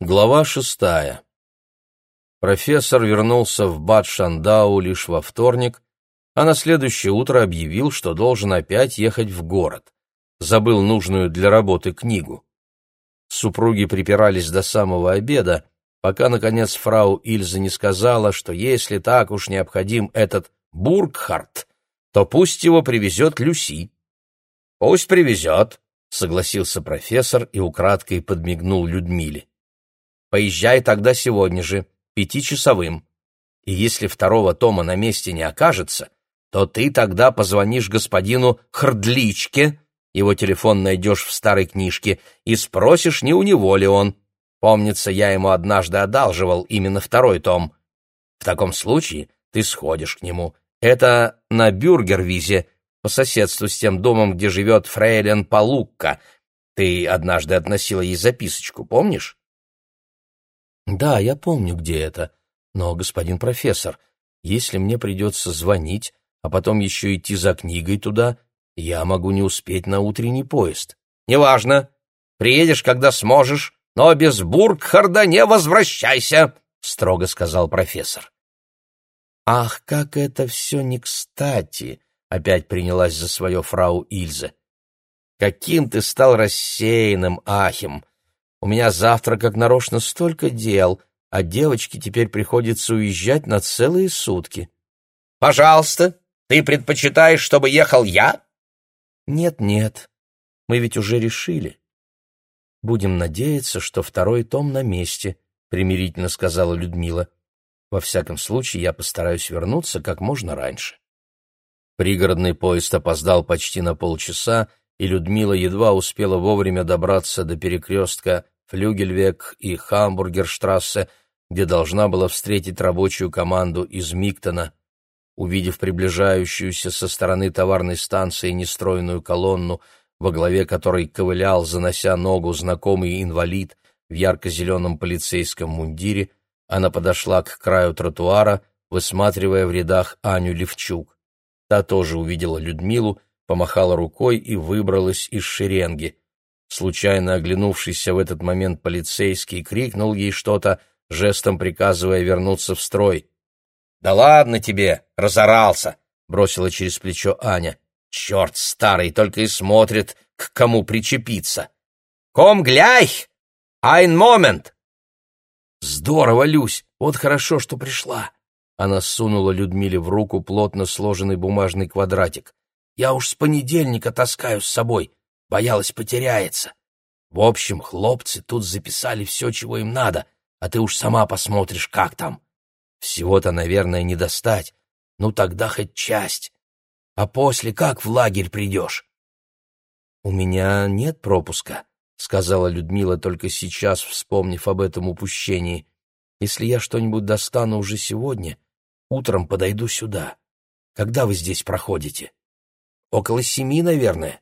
Глава шестая. Профессор вернулся в Бад Шандау лишь во вторник, а на следующее утро объявил, что должен опять ехать в город. Забыл нужную для работы книгу. Супруги припирались до самого обеда, пока, наконец, фрау Ильза не сказала, что если так уж необходим этот Бургхарт, то пусть его привезет Люси. «Пусть привезет», — согласился профессор и украдкой подмигнул Людмиле. Поезжай тогда сегодня же, пятичасовым. И если второго тома на месте не окажется, то ты тогда позвонишь господину Хрдличке, его телефон найдешь в старой книжке, и спросишь, не у него ли он. Помнится, я ему однажды одалживал именно второй том. В таком случае ты сходишь к нему. Это на Бюргервизе, по соседству с тем домом, где живет фрейлен Палукка. Ты однажды относила ей записочку, помнишь? Да, я помню, где это. Но, господин профессор, если мне придется звонить, а потом еще идти за книгой туда, я могу не успеть на утренний поезд. Неважно. Приедешь, когда сможешь, но без Бургхарда не возвращайся, строго сказал профессор. Ах, как это все не кстати, опять принялась за свое фрау Ильза. Каким ты стал рассеянным, Ахим! У меня завтра, как нарочно, столько дел, а девочке теперь приходится уезжать на целые сутки. Пожалуйста, ты предпочитаешь, чтобы ехал я? Нет-нет, мы ведь уже решили. Будем надеяться, что второй том на месте, примирительно сказала Людмила. Во всяком случае, я постараюсь вернуться как можно раньше. Пригородный поезд опоздал почти на полчаса, и Людмила едва успела вовремя добраться до перекрестка Флюгельвек и Хамбургерштрассе, где должна была встретить рабочую команду из Миктона. Увидев приближающуюся со стороны товарной станции нестроенную колонну, во главе которой ковылял, занося ногу, знакомый инвалид в ярко-зеленом полицейском мундире, она подошла к краю тротуара, высматривая в рядах Аню Левчук. Та тоже увидела Людмилу помахала рукой и выбралась из шеренги. Случайно оглянувшийся в этот момент полицейский крикнул ей что-то, жестом приказывая вернуться в строй. «Да ладно тебе, разорался!» — бросила через плечо Аня. «Черт старый, только и смотрит, к кому причепиться!» «Ком гляй! Айн момент!» «Здорово, Люсь! Вот хорошо, что пришла!» Она сунула Людмиле в руку плотно сложенный бумажный квадратик. Я уж с понедельника таскаю с собой, боялась потеряется. В общем, хлопцы тут записали все, чего им надо, а ты уж сама посмотришь, как там. Всего-то, наверное, не достать, ну тогда хоть часть. А после как в лагерь придешь? У меня нет пропуска, — сказала Людмила, только сейчас вспомнив об этом упущении. «Если я что-нибудь достану уже сегодня, утром подойду сюда. Когда вы здесь проходите?» Около семи, наверное.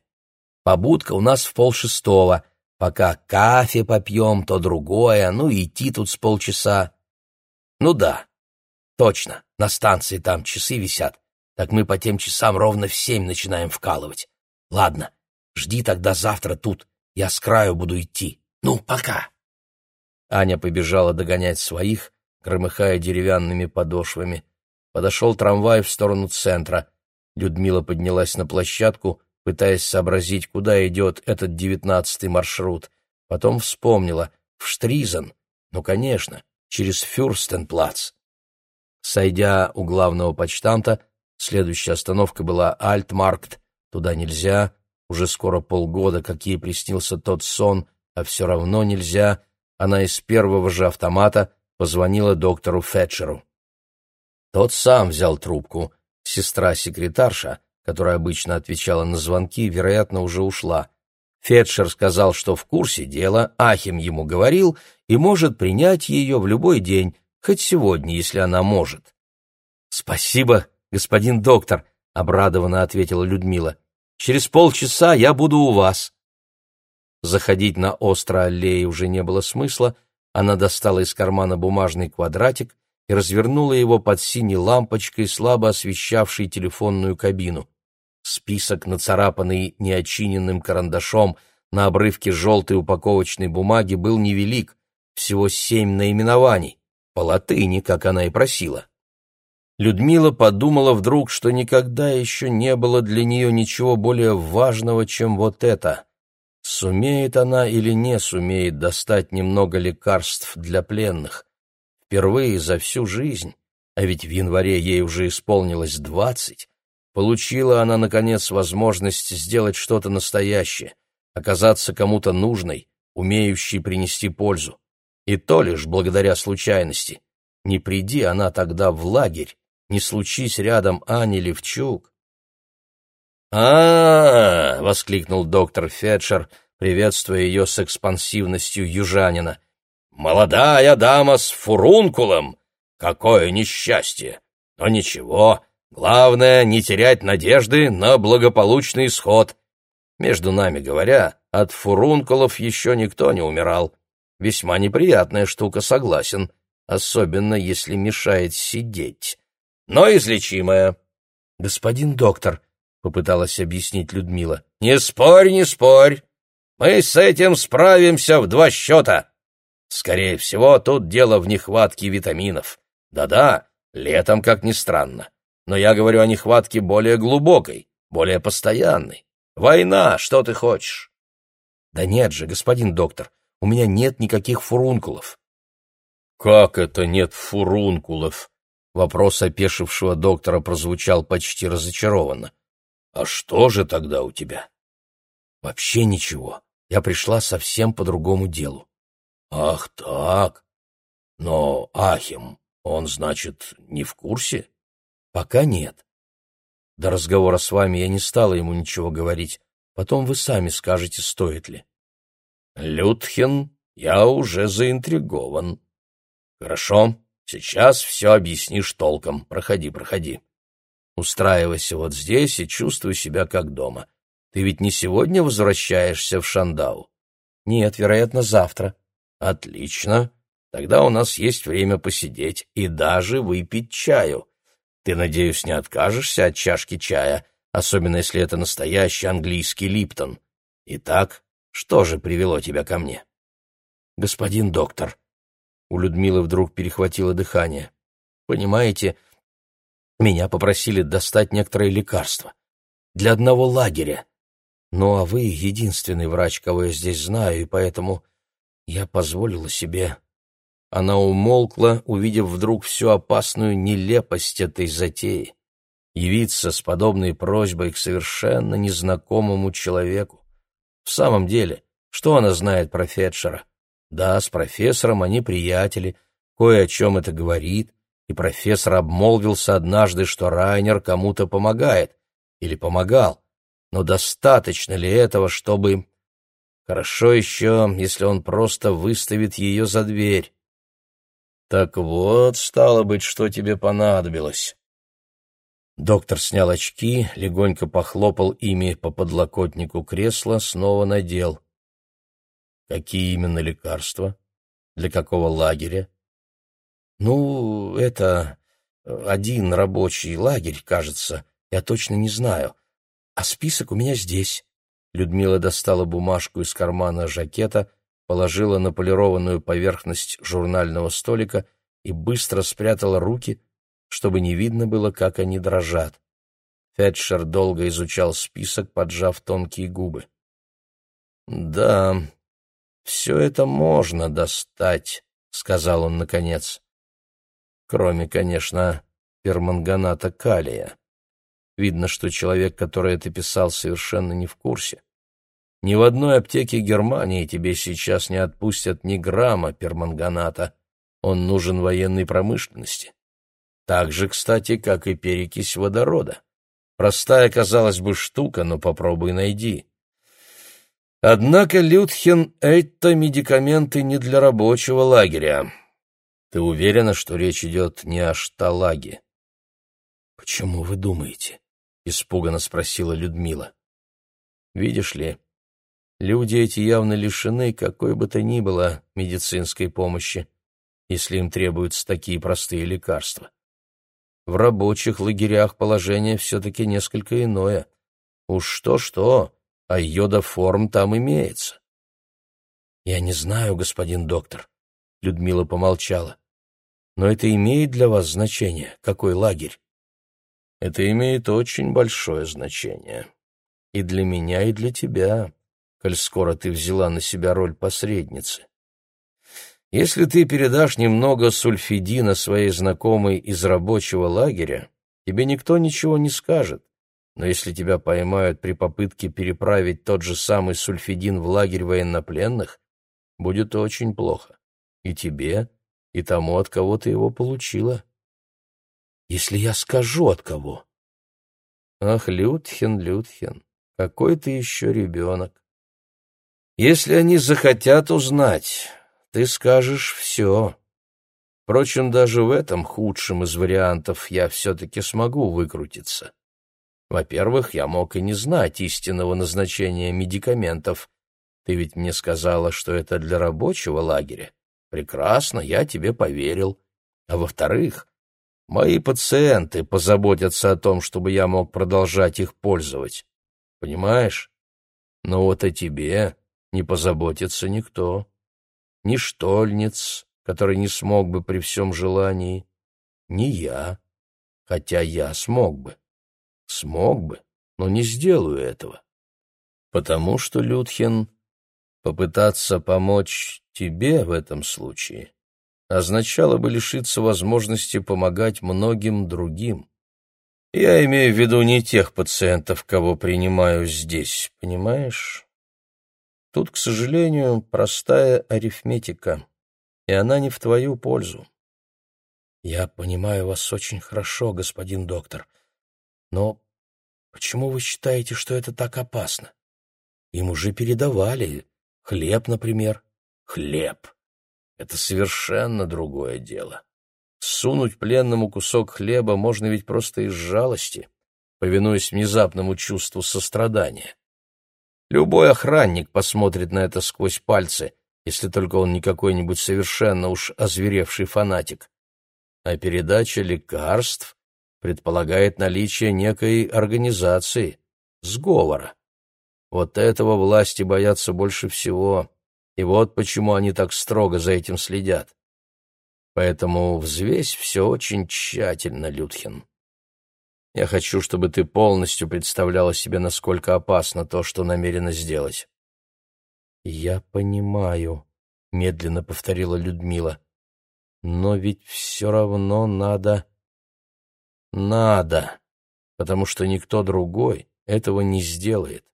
Побудка у нас в полшестого. Пока кофе попьем, то другое, ну и идти тут с полчаса. Ну да, точно, на станции там часы висят. Так мы по тем часам ровно в семь начинаем вкалывать. Ладно, жди тогда завтра тут, я с краю буду идти. Ну, пока. Аня побежала догонять своих, громыхая деревянными подошвами. Подошел трамвай в сторону центра — Людмила поднялась на площадку, пытаясь сообразить, куда идет этот девятнадцатый маршрут. Потом вспомнила — в Штризен. Ну, конечно, через Фюрстенплац. Сойдя у главного почтамта, следующая остановка была Альтмаркт. Туда нельзя, уже скоро полгода, как ей приснился тот сон, а все равно нельзя. Она из первого же автомата позвонила доктору Фетчеру. Тот сам взял трубку — Сестра-секретарша, которая обычно отвечала на звонки, вероятно, уже ушла. Фетшер сказал, что в курсе дела, Ахим ему говорил и может принять ее в любой день, хоть сегодня, если она может. «Спасибо, господин доктор», — обрадованно ответила Людмила. «Через полчаса я буду у вас». Заходить на остро аллее уже не было смысла, она достала из кармана бумажный квадратик и развернула его под синей лампочкой, слабо освещавшей телефонную кабину. Список, нацарапанный неочиненным карандашом на обрывке желтой упаковочной бумаги, был невелик, всего семь наименований, по латыни, как она и просила. Людмила подумала вдруг, что никогда еще не было для нее ничего более важного, чем вот это. Сумеет она или не сумеет достать немного лекарств для пленных? Впервые за всю жизнь, а ведь в январе ей уже исполнилось двадцать, получила она, наконец, возможность сделать что-то настоящее, оказаться кому-то нужной, умеющей принести пользу. И то лишь благодаря случайности. Не приди она тогда в лагерь, не случись рядом Ани Левчук. а, воскликнул доктор Фетчер, приветствуя ее с экспансивностью южанина. «Молодая дама с фурункулом! Какое несчастье! Но ничего, главное — не терять надежды на благополучный исход. Между нами говоря, от фурункулов еще никто не умирал. Весьма неприятная штука, согласен, особенно если мешает сидеть но излечимая. — Господин доктор, — попыталась объяснить Людмила. — Не спорь, не спорь. Мы с этим справимся в два счета. Скорее всего, тут дело в нехватке витаминов. Да-да, летом, как ни странно. Но я говорю о нехватке более глубокой, более постоянной. Война, что ты хочешь? Да нет же, господин доктор, у меня нет никаких фурункулов. Как это нет фурункулов? Вопрос опешившего доктора прозвучал почти разочарованно. «А что же тогда у тебя?» «Вообще ничего. Я пришла совсем по другому делу». «Ах так? Но Ахим, он, значит, не в курсе?» «Пока нет. До разговора с вами я не стала ему ничего говорить. Потом вы сами скажете, стоит ли». «Людхин, я уже заинтригован». «Хорошо, Сейчас все объяснишь толком. Проходи, проходи. Устраивайся вот здесь и чувствуй себя как дома. Ты ведь не сегодня возвращаешься в Шандау? Нет, вероятно, завтра. Отлично. Тогда у нас есть время посидеть и даже выпить чаю. Ты, надеюсь, не откажешься от чашки чая, особенно если это настоящий английский Липтон. Итак, что же привело тебя ко мне? Господин доктор, у Людмилы вдруг перехватило дыхание. «Понимаете, меня попросили достать некоторые лекарства. Для одного лагеря. Ну, а вы единственный врач, кого я здесь знаю, и поэтому я позволила себе...» Она умолкла, увидев вдруг всю опасную нелепость этой затеи. Явиться с подобной просьбой к совершенно незнакомому человеку. В самом деле, что она знает про Фетчера? Да, с профессором они приятели, кое о чем это говорит, и профессор обмолвился однажды, что Райнер кому-то помогает, или помогал. Но достаточно ли этого, чтобы... Хорошо еще, если он просто выставит ее за дверь. Так вот, стало быть, что тебе понадобилось. Доктор снял очки, легонько похлопал ими по подлокотнику кресла, снова надел. Какие именно лекарства? Для какого лагеря? Ну, это э, один рабочий лагерь, кажется. Я точно не знаю. А список у меня здесь. Людмила достала бумажку из кармана жакета, положила на полированную поверхность журнального столика и быстро спрятала руки, чтобы не видно было, как они дрожат. Фетчер долго изучал список, поджав тонкие губы. «Да, «Все это можно достать», — сказал он наконец. «Кроме, конечно, перманганата калия. Видно, что человек, который это писал, совершенно не в курсе. Ни в одной аптеке Германии тебе сейчас не отпустят ни грамма перманганата. Он нужен военной промышленности. Так же, кстати, как и перекись водорода. Простая, казалось бы, штука, но попробуй найди. Однако, Людхин, это медикаменты не для рабочего лагеря. Ты уверена, что речь идет не о шталаге? — Почему вы думаете? — испуганно спросила Людмила. — Видишь ли, люди эти явно лишены какой бы то ни было медицинской помощи, если им требуются такие простые лекарства. В рабочих лагерях положение все-таки несколько иное. Уж что-что, а йодоформ там имеется. Я не знаю, господин доктор. Людмила помолчала. Но это имеет для вас значение, какой лагерь? Это имеет очень большое значение. И для меня, и для тебя, коль скоро ты взяла на себя роль посредницы. Если ты передашь немного сульфидина своей знакомой из рабочего лагеря, тебе никто ничего не скажет. Но если тебя поймают при попытке переправить тот же самый сульфидин в лагерь военнопленных, будет очень плохо. И тебе, и тому, от кого ты его получила. Если я скажу, от кого? Ах, Людхен, Людхен, какой ты еще ребенок. Если они захотят узнать, ты скажешь все. Впрочем, даже в этом худшем из вариантов я все-таки смогу выкрутиться. Во-первых, я мог и не знать истинного назначения медикаментов. Ты ведь мне сказала, что это для рабочего лагеря. Прекрасно, я тебе поверил. А во-вторых, мои пациенты позаботятся о том, чтобы я мог продолжать их пользовать. Понимаешь? Но вот о тебе не позаботится никто ни Штольниц, который не смог бы при всем желании, ни я, хотя я смог бы. Смог бы, но не сделаю этого. Потому что, Людхин, попытаться помочь тебе в этом случае означало бы лишиться возможности помогать многим другим. Я имею в виду не тех пациентов, кого принимаю здесь, понимаешь? Тут, к сожалению, простая арифметика, и она не в твою пользу. Я понимаю вас очень хорошо, господин доктор, но почему вы считаете, что это так опасно? Им уже передавали. Хлеб, например. Хлеб. Это совершенно другое дело. Сунуть пленному кусок хлеба можно ведь просто из жалости, повинуясь внезапному чувству сострадания. Любой охранник посмотрит на это сквозь пальцы, если только он не какой-нибудь совершенно уж озверевший фанатик. А передача лекарств предполагает наличие некой организации, сговора. Вот этого власти боятся больше всего, и вот почему они так строго за этим следят. Поэтому взвесь все очень тщательно, Людхин. Я хочу, чтобы ты полностью представляла себе, насколько опасно то, что намерена сделать. Я понимаю, медленно повторила Людмила. Но ведь все равно надо... Надо, потому что никто другой этого не сделает.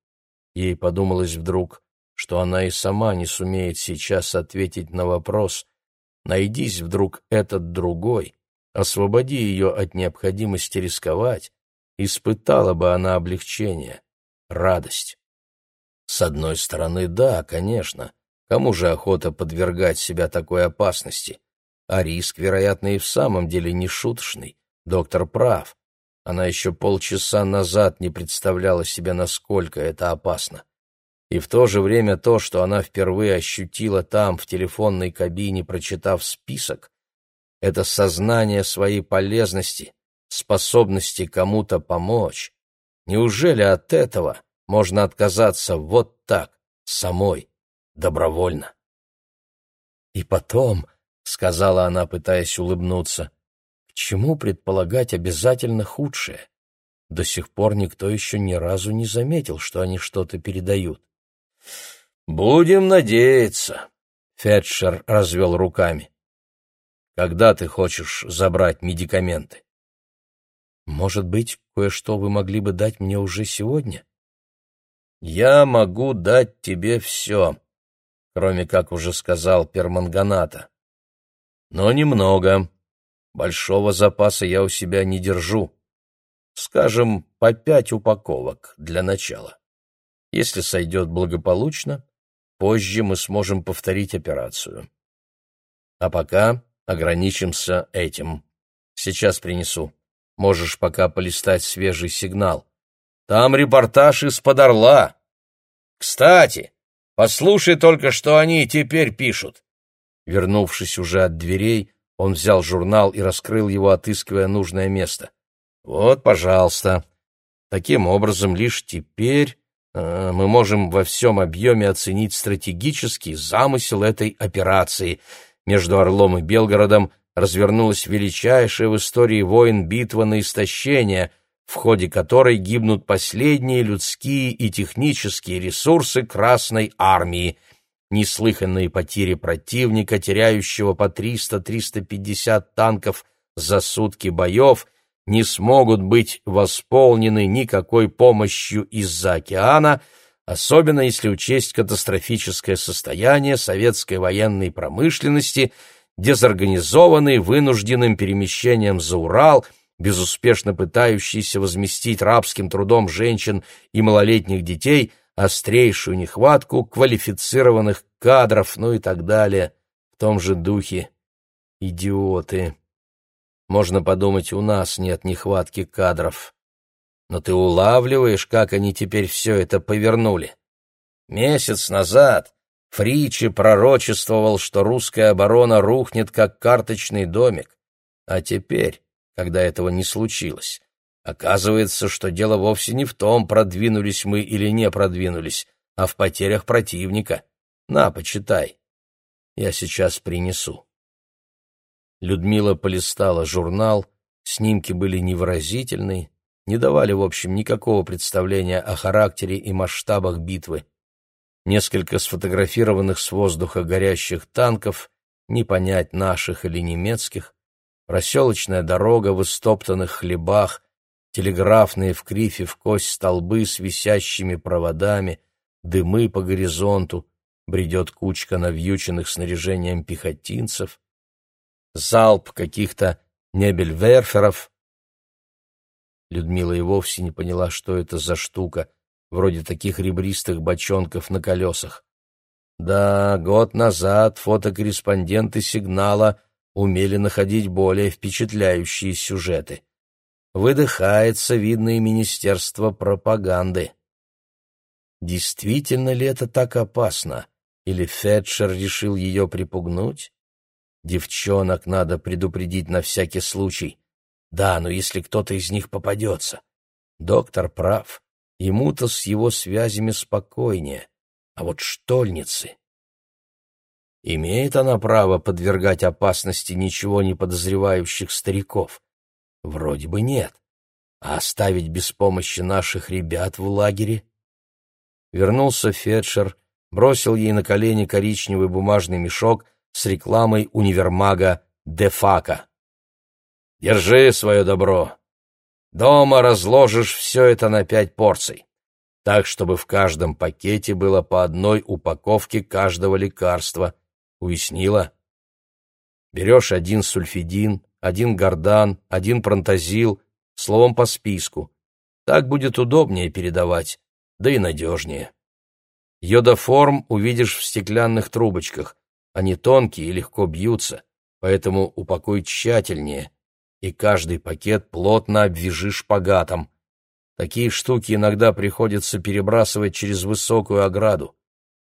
Ей подумалось вдруг, что она и сама не сумеет сейчас ответить на вопрос. Найдись вдруг этот другой, освободи ее от необходимости рисковать, испытала бы она облегчение, радость. С одной стороны, да, конечно, кому же охота подвергать себя такой опасности? А риск, вероятно, и в самом деле не шуточный. Доктор прав. Она еще полчаса назад не представляла себе, насколько это опасно. И в то же время то, что она впервые ощутила там, в телефонной кабине, прочитав список, это сознание своей полезности, способности кому-то помочь. Неужели от этого можно отказаться вот так, самой, добровольно? И потом, — сказала она, пытаясь улыбнуться, — к чему предполагать обязательно худшее? До сих пор никто еще ни разу не заметил, что они что-то передают. «Будем надеяться», — Фетчер развел руками. Когда ты хочешь забрать медикаменты? Может быть, кое-что вы могли бы дать мне уже сегодня? Я могу дать тебе все, кроме, как уже сказал, перманганата. Но немного. Большого запаса я у себя не держу. Скажем, по пять упаковок для начала. Если сойдет благополучно, позже мы сможем повторить операцию. А пока Ограничимся этим. Сейчас принесу. Можешь пока полистать свежий сигнал. Там репортаж из-под Орла. Кстати, послушай только, что они теперь пишут. Вернувшись уже от дверей, он взял журнал и раскрыл его, отыскивая нужное место. Вот, пожалуйста. Таким образом, лишь теперь э, мы можем во всем объеме оценить стратегический замысел этой операции — между Орлом и Белгородом развернулась величайшая в истории войн битва на истощение, в ходе которой гибнут последние людские и технические ресурсы Красной Армии, неслыханные потери противника, теряющего по 300-350 танков за сутки боев, не смогут быть восполнены никакой помощью из-за океана, особенно если учесть катастрофическое состояние советской военной промышленности, дезорганизованной вынужденным перемещением за Урал, безуспешно пытающейся возместить рабским трудом женщин и малолетних детей острейшую нехватку квалифицированных кадров, ну и так далее, в том же духе. Идиоты. Можно подумать, у нас нет нехватки кадров. Но ты улавливаешь, как они теперь все это повернули. Месяц назад Фричи пророчествовал, что русская оборона рухнет, как карточный домик. А теперь, когда этого не случилось, оказывается, что дело вовсе не в том, продвинулись мы или не продвинулись, а в потерях противника. На, почитай. Я сейчас принесу. Людмила полистала журнал, снимки были невыразительны, не давали, в общем, никакого представления о характере и масштабах битвы. Несколько сфотографированных с воздуха горящих танков, не понять наших или немецких, проселочная дорога в истоптанных хлебах, телеграфные в крифе в кость столбы с висящими проводами, дымы по горизонту, бредет кучка навьюченных снаряжением пехотинцев — залп каких-то небельверферов. Людмила и вовсе не поняла, что это за штука, вроде таких ребристых бочонков на колесах. Да, год назад фотокорреспонденты «Сигнала» умели находить более впечатляющие сюжеты. Выдыхается, видно, и Министерство пропаганды. Действительно ли это так опасно? Или Фетчер решил ее припугнуть? Девчонок надо предупредить на всякий случай. Да, но если кто-то из них попадется. Доктор прав. Ему-то с его связями спокойнее. А вот штольницы... Имеет она право подвергать опасности ничего не подозревающих стариков? Вроде бы нет. А оставить без помощи наших ребят в лагере? Вернулся Фетчер, бросил ей на колени коричневый бумажный мешок с рекламой универмага «Дефака». «Держи свое добро. Дома разложишь все это на пять порций, так, чтобы в каждом пакете было по одной упаковке каждого лекарства. Уяснила? Берешь один сульфидин, один гордан, один пронтозил, словом по списку. Так будет удобнее передавать, да и надежнее. Йодоформ увидишь в стеклянных трубочках, они тонкие и легко бьются, поэтому упакуй тщательнее, и каждый пакет плотно обвяжи шпагатом. Такие штуки иногда приходится перебрасывать через высокую ограду.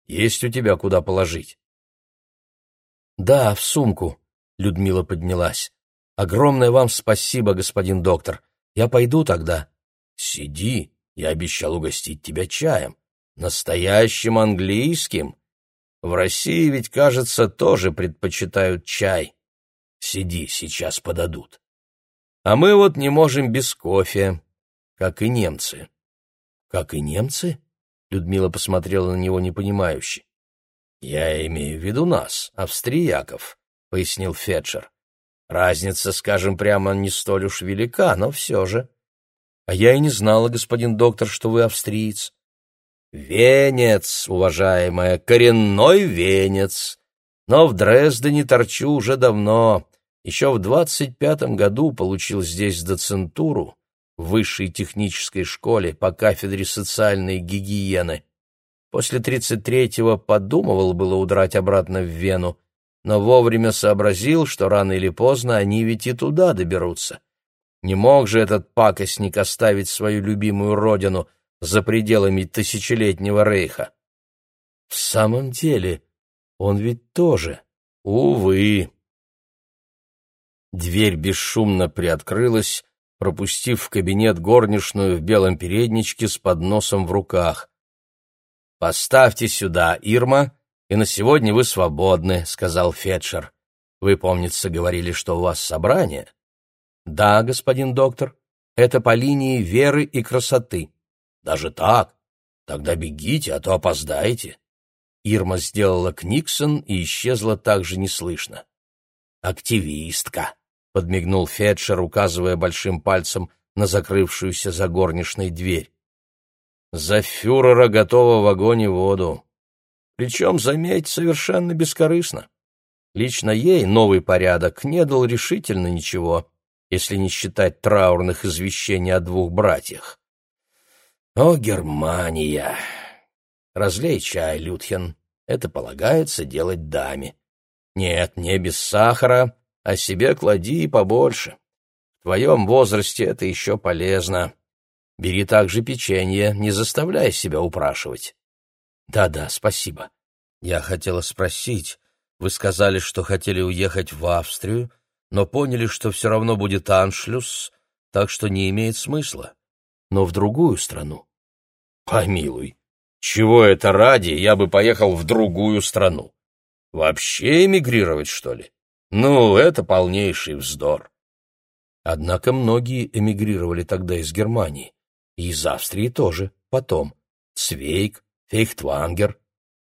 Есть у тебя куда положить? Да, в сумку. Людмила поднялась. Огромное вам спасибо, господин доктор. Я пойду тогда. Сиди, я обещал угостить тебя чаем. Настоящим английским. В России ведь, кажется, тоже предпочитают чай. Сиди, сейчас подадут. А мы вот не можем без кофе, как и немцы. Как и немцы? Людмила посмотрела на него непонимающе. Я имею в виду нас, австрияков, пояснил Фетчер. Разница, скажем прямо, не столь уж велика, но все же. А я и не знала, господин доктор, что вы австриец. Венец, уважаемая, коренной венец. Но в Дрездене торчу уже давно. Еще в двадцать пятом году получил здесь доцентуру в высшей технической школе по кафедре социальной гигиены. После тридцать третьего подумывал было удрать обратно в Вену, но вовремя сообразил, что рано или поздно они ведь и туда доберутся. Не мог же этот пакостник оставить свою любимую родину — за пределами тысячелетнего рейха. В самом деле, он ведь тоже, увы. Дверь бесшумно приоткрылась, пропустив в кабинет горничную в белом передничке с подносом в руках. «Поставьте сюда, Ирма, и на сегодня вы свободны», — сказал Фетчер. Вы, помнится, говорили, что у вас собрание? Да, господин доктор, это по линии веры и красоты. Даже так? Тогда бегите, а то опоздаете. Ирма сделала книксон и исчезла так же неслышно. «Активистка», — подмигнул Фетчер, указывая большим пальцем на закрывшуюся за горничной дверь. «За фюрера готова в огонь и воду. Причем, заметь, совершенно бескорыстно. Лично ей новый порядок не дал решительно ничего, если не считать траурных извещений о двух братьях. О, Германия! Разлей чай, Людхен. Это полагается делать даме. Нет, не без сахара, а себе клади побольше. В твоем возрасте это еще полезно. Бери также печенье, не заставляй себя упрашивать. Да-да, спасибо. Я хотела спросить, вы сказали, что хотели уехать в Австрию, но поняли, что все равно будет аншлюс, так что не имеет смысла. Но в другую страну. Помилуй, чего это ради, я бы поехал в другую страну? Вообще эмигрировать, что ли? Ну, это полнейший вздор. Однако многие эмигрировали тогда из Германии. И из Австрии тоже, потом. Цвейк, Фейхтвангер.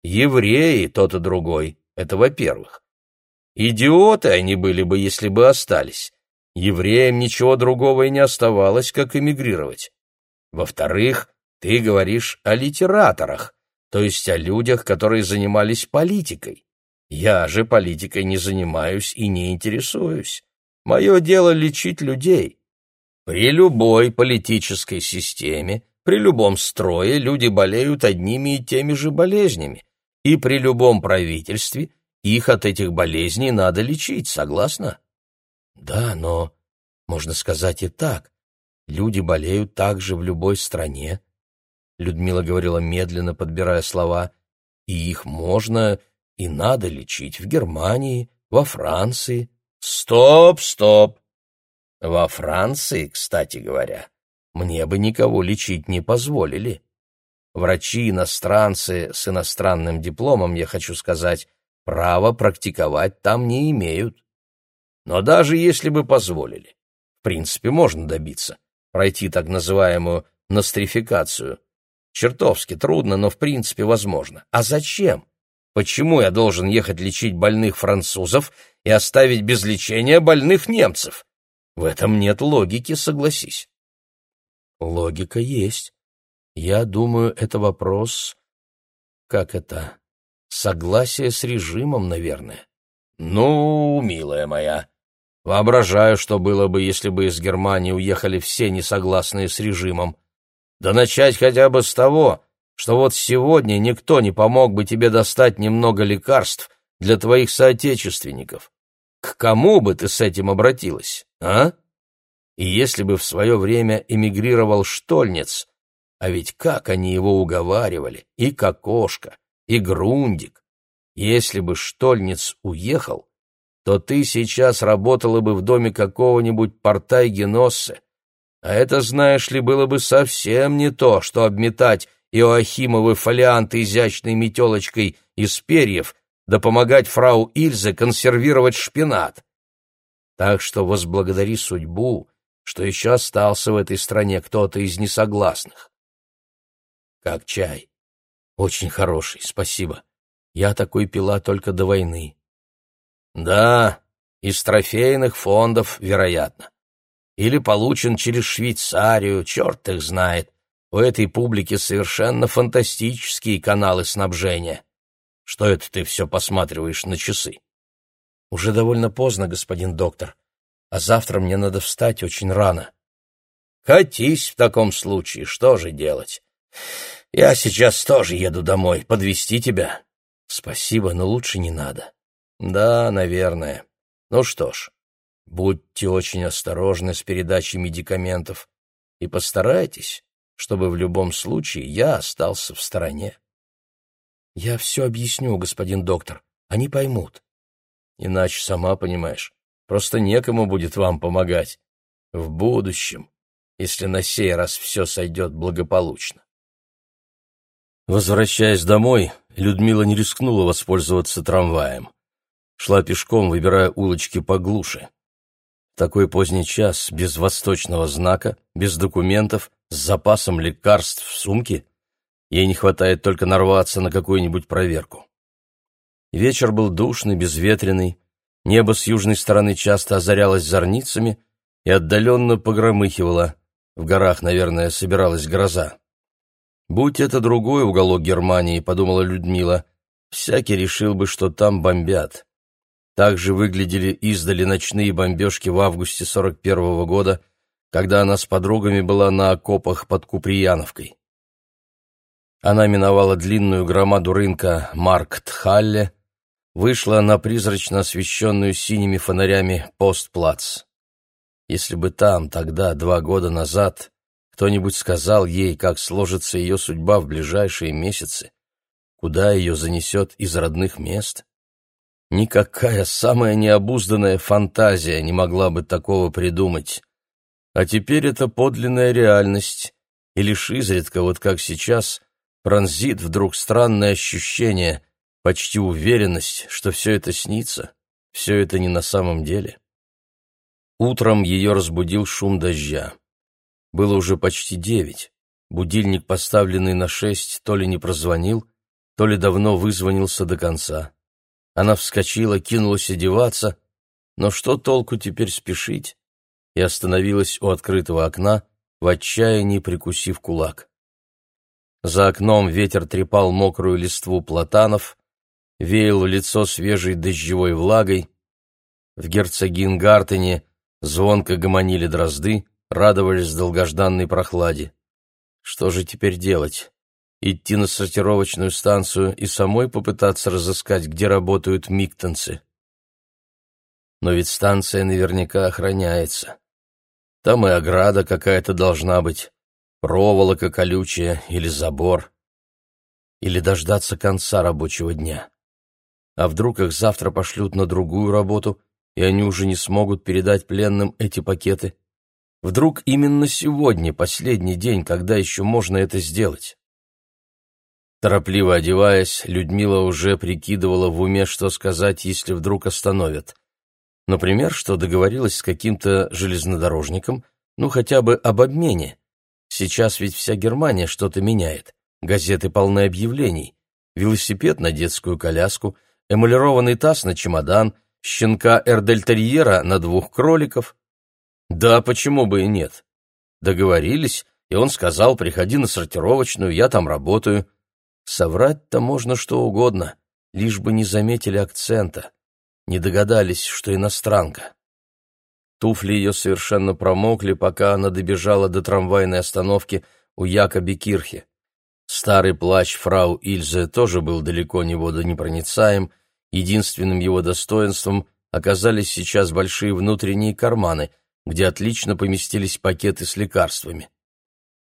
Евреи тот и другой, это во-первых. Идиоты они были бы, если бы остались. Евреям ничего другого и не оставалось, как эмигрировать. Во-вторых, ты говоришь о литераторах, то есть о людях, которые занимались политикой. Я же политикой не занимаюсь и не интересуюсь. Мое дело лечить людей. При любой политической системе, при любом строе люди болеют одними и теми же болезнями, и при любом правительстве их от этих болезней надо лечить, согласна? Да, но можно сказать и так. Люди болеют также в любой стране. Людмила говорила медленно, подбирая слова, и их можно и надо лечить в Германии, во Франции. Стоп, стоп. Во Франции, кстати говоря, мне бы никого лечить не позволили. Врачи-иностранцы с иностранным дипломом, я хочу сказать, права практиковать там не имеют. Но даже если бы позволили, в принципе, можно добиться, пройти так называемую нострификацию. Чертовски трудно, но в принципе возможно. А зачем? Почему я должен ехать лечить больных французов и оставить без лечения больных немцев? В этом нет логики, согласись. Логика есть. Я думаю, это вопрос... Как это? Согласие с режимом, наверное. Ну, милая моя, воображаю, что было бы, если бы из Германии уехали все несогласные с режимом. Да начать хотя бы с того, что вот сегодня никто не помог бы тебе достать немного лекарств для твоих соотечественников. К кому бы ты с этим обратилась, а? И если бы в свое время эмигрировал Штольниц, а ведь как они его уговаривали, и Кокошка, и Грундик. Если бы Штольниц уехал, то ты сейчас работала бы в доме какого-нибудь портай Геноссе, а это, знаешь ли, было бы совсем не то, что обметать Иоахимовы фолианты изящной метелочкой из перьев, да помогать фрау Ильзе консервировать шпинат. Так что возблагодари судьбу, что еще остался в этой стране кто-то из несогласных. Как чай? Очень хороший, спасибо. Я такой пила только до войны. Да, из трофейных фондов, вероятно. Или получен через Швейцарию, черт их знает. У этой публики совершенно фантастические каналы снабжения. Что это ты все посматриваешь на часы? Уже довольно поздно, господин доктор. А завтра мне надо встать очень рано. Катись в таком случае, что же делать? Я сейчас тоже еду домой, подвести тебя. Спасибо, но лучше не надо. Да, наверное. Ну что ж, будьте очень осторожны с передачей медикаментов и постарайтесь, чтобы в любом случае я остался в стороне. Я все объясню, господин доктор, они поймут. Иначе, сама понимаешь, просто некому будет вам помогать. В будущем, если на сей раз все сойдет благополучно. Возвращаясь домой, Людмила не рискнула воспользоваться трамваем. Шла пешком, выбирая улочки поглуше. Такой поздний час, без восточного знака, без документов, с запасом лекарств в сумке, ей не хватает только нарваться на какую-нибудь проверку. Вечер был душный, безветренный, небо с южной стороны часто озарялось зорницами и отдаленно погромыхивало. В горах, наверное, собиралась гроза. «Будь это другой уголок Германии», — подумала Людмила, — «всякий решил бы, что там бомбят». Так же выглядели издали ночные бомбежки в августе 41 -го года, когда она с подругами была на окопах под Куприяновкой. Она миновала длинную громаду рынка Маркт-Халле, вышла на призрачно освещенную синими фонарями постплац. Если бы там, тогда, два года назад, кто-нибудь сказал ей, как сложится ее судьба в ближайшие месяцы, куда ее занесет из родных мест, никакая самая необузданная фантазия не могла бы такого придумать. А теперь это подлинная реальность, и лишь изредка, вот как сейчас, пронзит вдруг странное ощущение, почти уверенность, что все это снится, все это не на самом деле. Утром ее разбудил шум дождя. Было уже почти девять. Будильник, поставленный на шесть, то ли не прозвонил, то ли давно вызвонился до конца. Она вскочила, кинулась одеваться, но что толку теперь спешить? И остановилась у открытого окна, в отчаянии прикусив кулак. За окном ветер трепал мокрую листву платанов, веял в лицо свежей дождевой влагой. В Герцогингартене Звонко гомонили дрозды, радовались долгожданной прохладе. Что же теперь делать? Идти на сортировочную станцию и самой попытаться разыскать, где работают миктонцы? Но ведь станция наверняка охраняется. Там и ограда какая-то должна быть, проволока колючая или забор. Или дождаться конца рабочего дня. А вдруг их завтра пошлют на другую работу, и они уже не смогут передать пленным эти пакеты. Вдруг именно сегодня последний день, когда еще можно это сделать? Торопливо одеваясь, Людмила уже прикидывала в уме, что сказать, если вдруг остановят. Например, что договорилась с каким-то железнодорожником, ну хотя бы об обмене. Сейчас ведь вся Германия что-то меняет. Газеты полны объявлений. Велосипед на детскую коляску, эмалированный таз на чемодан — щенка эрдельтерьера на двух кроликов. Да, почему бы и нет? Договорились, и он сказал, приходи на сортировочную, я там работаю. Соврать-то можно что угодно, лишь бы не заметили акцента, не догадались, что иностранка. Туфли ее совершенно промокли, пока она добежала до трамвайной остановки у Якоби Кирхе. Старый плащ фрау Ильзе тоже был далеко не водонепроницаем, Единственным его достоинством оказались сейчас большие внутренние карманы, где отлично поместились пакеты с лекарствами.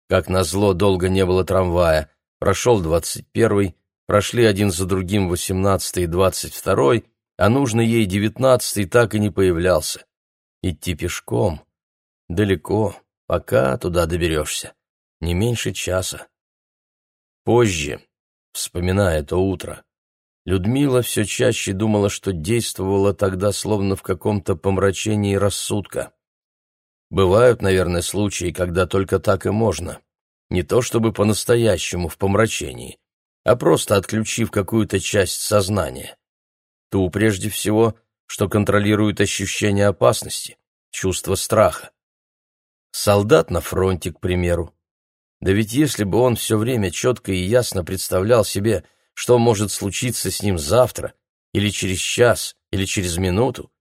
Как назло, долго не было трамвая. Прошел двадцать первый, прошли один за другим восемнадцатый и двадцать второй, а нужный ей девятнадцатый так и не появлялся. Идти пешком. Далеко, пока туда доберешься. Не меньше часа. Позже, вспоминая то утро, Людмила все чаще думала, что действовала тогда словно в каком-то помрачении рассудка. Бывают, наверное, случаи, когда только так и можно. Не то чтобы по-настоящему в помрачении, а просто отключив какую-то часть сознания. Ту, прежде всего, что контролирует ощущение опасности, чувство страха. Солдат на фронте, к примеру. Да ведь если бы он все время четко и ясно представлял себе, что может случиться с ним завтра, или через час, или через минуту,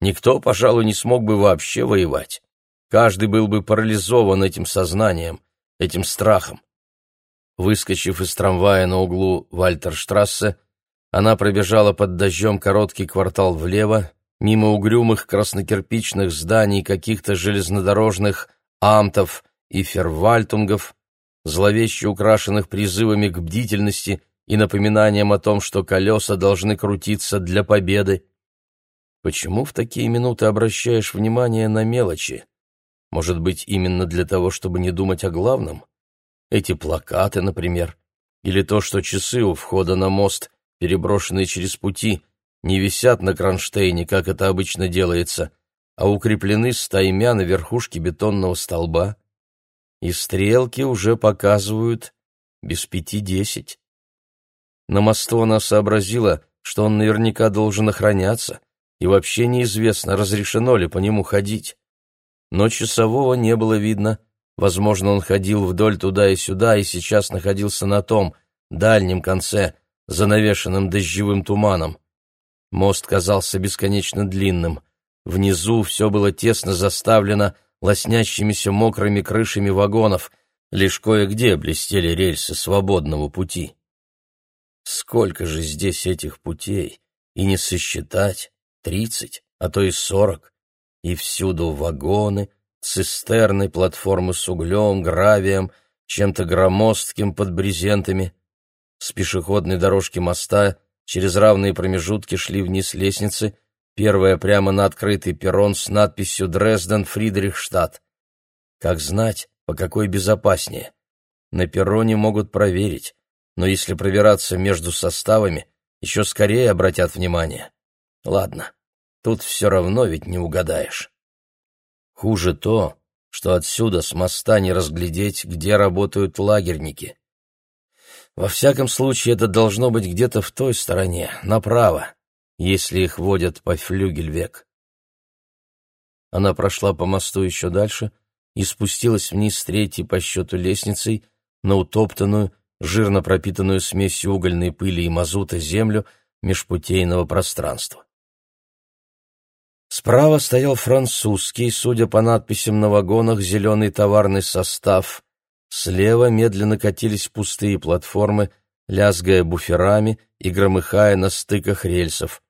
никто, пожалуй, не смог бы вообще воевать. Каждый был бы парализован этим сознанием, этим страхом. Выскочив из трамвая на углу Вальтерштрассе, она пробежала под дождем короткий квартал влево, мимо угрюмых краснокирпичных зданий каких-то железнодорожных амтов и фервальтунгов, зловеще украшенных призывами к бдительности и напоминанием о том, что колеса должны крутиться для победы. Почему в такие минуты обращаешь внимание на мелочи? Может быть, именно для того, чтобы не думать о главном? Эти плакаты, например, или то, что часы у входа на мост, переброшенные через пути, не висят на кронштейне, как это обычно делается, а укреплены стаймя на верхушке бетонного столба. И стрелки уже показывают без пяти десять. На мосту она сообразила, что он наверняка должен охраняться, и вообще неизвестно, разрешено ли по нему ходить. Но часового не было видно, возможно, он ходил вдоль туда и сюда и сейчас находился на том, дальнем конце, занавешенным дождевым туманом. Мост казался бесконечно длинным. Внизу все было тесно заставлено лоснящимися мокрыми крышами вагонов, лишь кое-где блестели рельсы свободного пути. Сколько же здесь этих путей, и не сосчитать, тридцать, а то и сорок, и всюду вагоны, цистерны, платформы с углем, гравием, чем-то громоздким под брезентами. С пешеходной дорожки моста Через равные промежутки шли вниз лестницы, первая прямо на открытый перрон с надписью «Дрезден, Фридрихштадт». Как знать, по какой безопаснее? На перроне могут проверить, но если пробираться между составами, еще скорее обратят внимание. Ладно, тут все равно ведь не угадаешь. Хуже то, что отсюда с моста не разглядеть, где работают лагерники. Во всяком случае, это должно быть где-то в той стороне, направо, если их водят по флюгельвек. Она прошла по мосту еще дальше и спустилась вниз с третьей по счету лестницей на утоптанную, жирно пропитанную смесью угольной пыли и мазута землю межпутейного пространства. Справа стоял французский, судя по надписям на вагонах, зеленый товарный состав, Слева медленно катились пустые платформы, лязгая буферами и громыхая на стыках рельсов.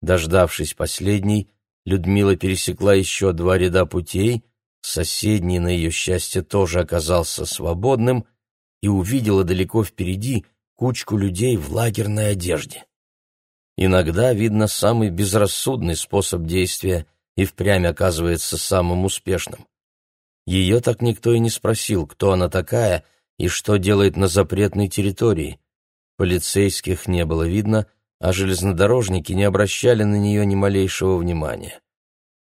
Дождавшись последней, Людмила пересекла еще два ряда путей, соседний, на ее счастье, тоже оказался свободным и увидела далеко впереди кучку людей в лагерной одежде. Иногда, видно, самый безрассудный способ действия и впрямь оказывается самым успешным. Ее так никто и не спросил, кто она такая и что делает на запретной территории. Полицейских не было видно, а железнодорожники не обращали на нее ни малейшего внимания.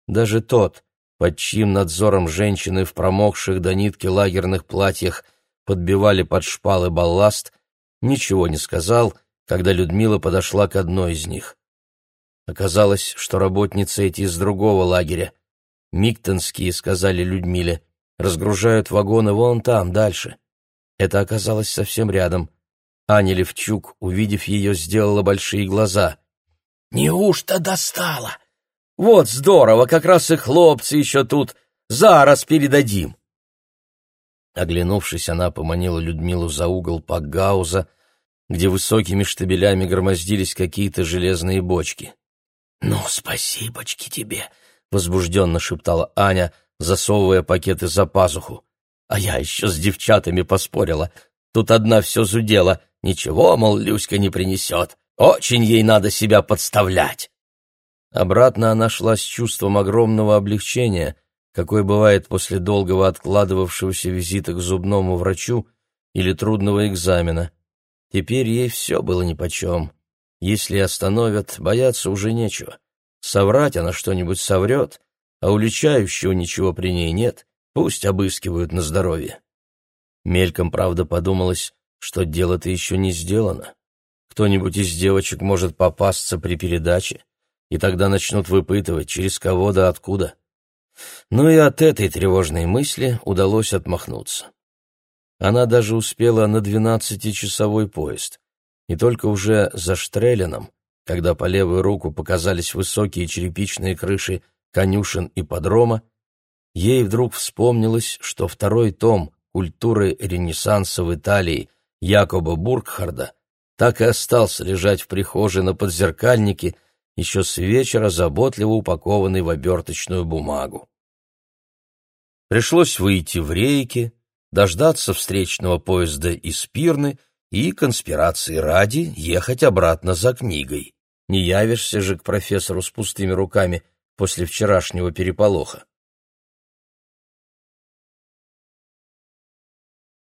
Даже тот, под чьим надзором женщины в промокших до нитки лагерных платьях подбивали под шпалы балласт, ничего не сказал, когда Людмила подошла к одной из них. Оказалось, что работницы эти из другого лагеря — Миктонские, сказали Людмиле, разгружают вагоны вон там, дальше. Это оказалось совсем рядом. Аня Левчук, увидев ее, сделала большие глаза. «Неужто достала? Вот здорово, как раз и хлопцы еще тут. Зараз передадим». Оглянувшись, она поманила Людмилу за угол Пагауза, где высокими штабелями громоздились какие-то железные бочки. «Ну, спасибочки тебе!» Возбужденно шептала Аня, засовывая пакеты за пазуху. А я еще с девчатами поспорила. Тут одна все зудела. Ничего, мол, Люська не принесет. Очень ей надо себя подставлять. Обратно она шла с чувством огромного облегчения, какое бывает после долгого откладывавшегося визита к зубному врачу или трудного экзамена. Теперь ей все было нипочем. Если остановят, бояться уже нечего. Соврать она что-нибудь соврет, а уличающего ничего при ней нет, пусть обыскивают на здоровье. Мельком, правда, подумалось, что дело-то еще не сделано. Кто-нибудь из девочек может попасться при передаче, и тогда начнут выпытывать, через кого да откуда. Но и от этой тревожной мысли удалось отмахнуться. Она даже успела на двенадцатичасовой поезд, и только уже за Штреленом когда по левую руку показались высокие черепичные крыши конюшен и подрома, ей вдруг вспомнилось, что второй том культуры Ренессанса в Италии Якоба Бургхарда так и остался лежать в прихожей на подзеркальнике, еще с вечера заботливо упакованный в оберточную бумагу. Пришлось выйти в рейки, дождаться встречного поезда из Пирны и, конспирации ради, ехать обратно за книгой. Не явишься же к профессору с пустыми руками после вчерашнего переполоха.